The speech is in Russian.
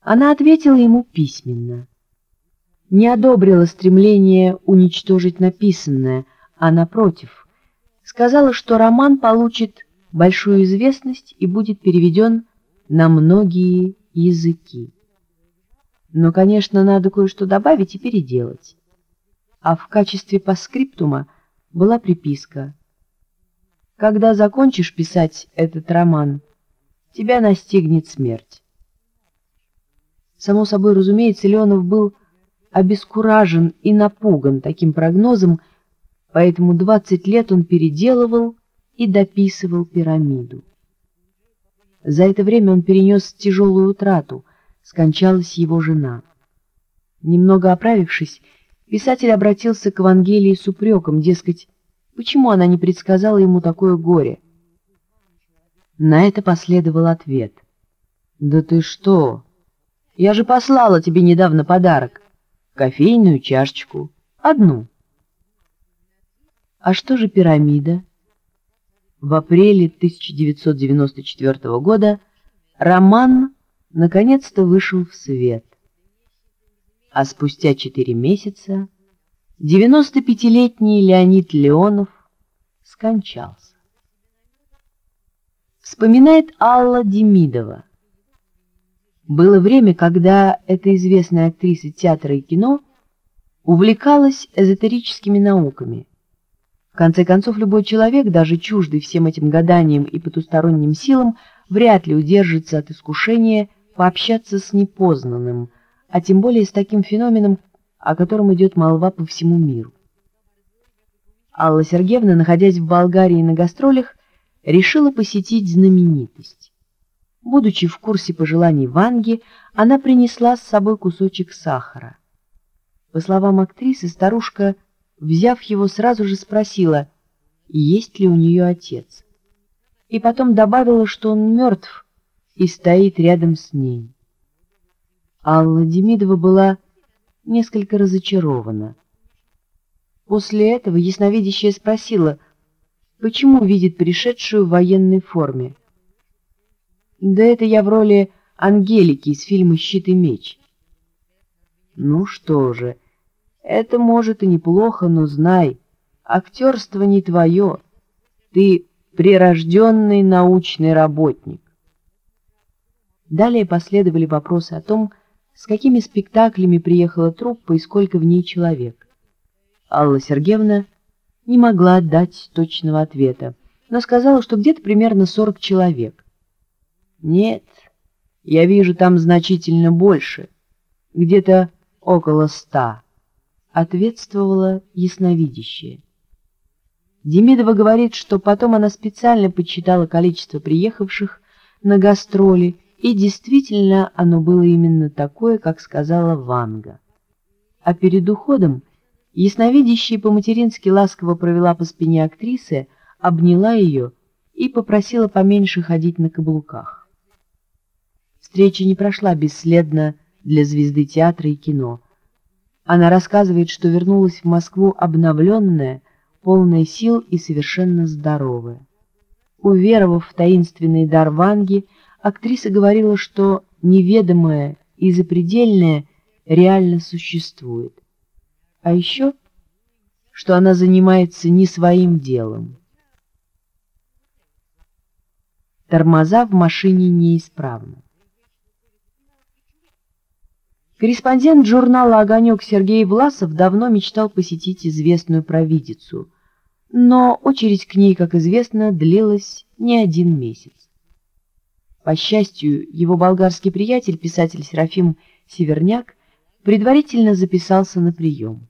Она ответила ему письменно. Не одобрила стремление уничтожить написанное, а, напротив, сказала, что роман получит большую известность и будет переведен на многие языки. Но, конечно, надо кое-что добавить и переделать. А в качестве паскриптума была приписка. «Когда закончишь писать этот роман, тебя настигнет смерть». Само собой разумеется, Леонов был обескуражен и напуган таким прогнозом, поэтому 20 лет он переделывал и дописывал пирамиду. За это время он перенес тяжелую утрату, скончалась его жена. Немного оправившись, писатель обратился к Евангелии с упреком, дескать, почему она не предсказала ему такое горе. На это последовал ответ. «Да ты что? Я же послала тебе недавно подарок. Кофейную чашечку. Одну». А что же пирамида? В апреле 1994 года роман наконец-то вышел в свет. А спустя четыре месяца 95-летний Леонид Леонов скончался. Вспоминает Алла Демидова. Было время, когда эта известная актриса театра и кино увлекалась эзотерическими науками – в конце концов, любой человек, даже чуждый всем этим гаданиям и потусторонним силам, вряд ли удержится от искушения пообщаться с непознанным, а тем более с таким феноменом, о котором идет молва по всему миру. Алла Сергеевна, находясь в Болгарии на гастролях, решила посетить знаменитость. Будучи в курсе пожеланий Ванги, она принесла с собой кусочек сахара. По словам актрисы, старушка – взяв его, сразу же спросила, есть ли у нее отец. И потом добавила, что он мертв и стоит рядом с ней. Алла Демидова была несколько разочарована. После этого ясновидящая спросила, почему видит пришедшую в военной форме. «Да это я в роли Ангелики из фильма «Щит и меч». «Ну что же», это, может, и неплохо, но знай, актерство не твое. Ты прирожденный научный работник. Далее последовали вопросы о том, с какими спектаклями приехала труппа и сколько в ней человек. Алла Сергеевна не могла дать точного ответа, но сказала, что где-то примерно 40 человек. Нет, я вижу там значительно больше, где-то около ста ответствовала ясновидящее. Демидова говорит, что потом она специально подсчитала количество приехавших на гастроли, и действительно оно было именно такое, как сказала Ванга. А перед уходом ясновидящая по-матерински ласково провела по спине актрисы, обняла ее и попросила поменьше ходить на каблуках. Встреча не прошла бесследно для звезды театра и кино – она рассказывает, что вернулась в Москву обновленная, полная сил и совершенно здоровая. Уверовав в таинственный дар Ванги, актриса говорила, что неведомое и запредельное реально существует. А еще, что она занимается не своим делом. Тормоза в машине неисправны. Корреспондент журнала «Огонек» Сергей Власов давно мечтал посетить известную провидицу, но очередь к ней, как известно, длилась не один месяц. По счастью, его болгарский приятель, писатель Серафим Северняк, предварительно записался на прием.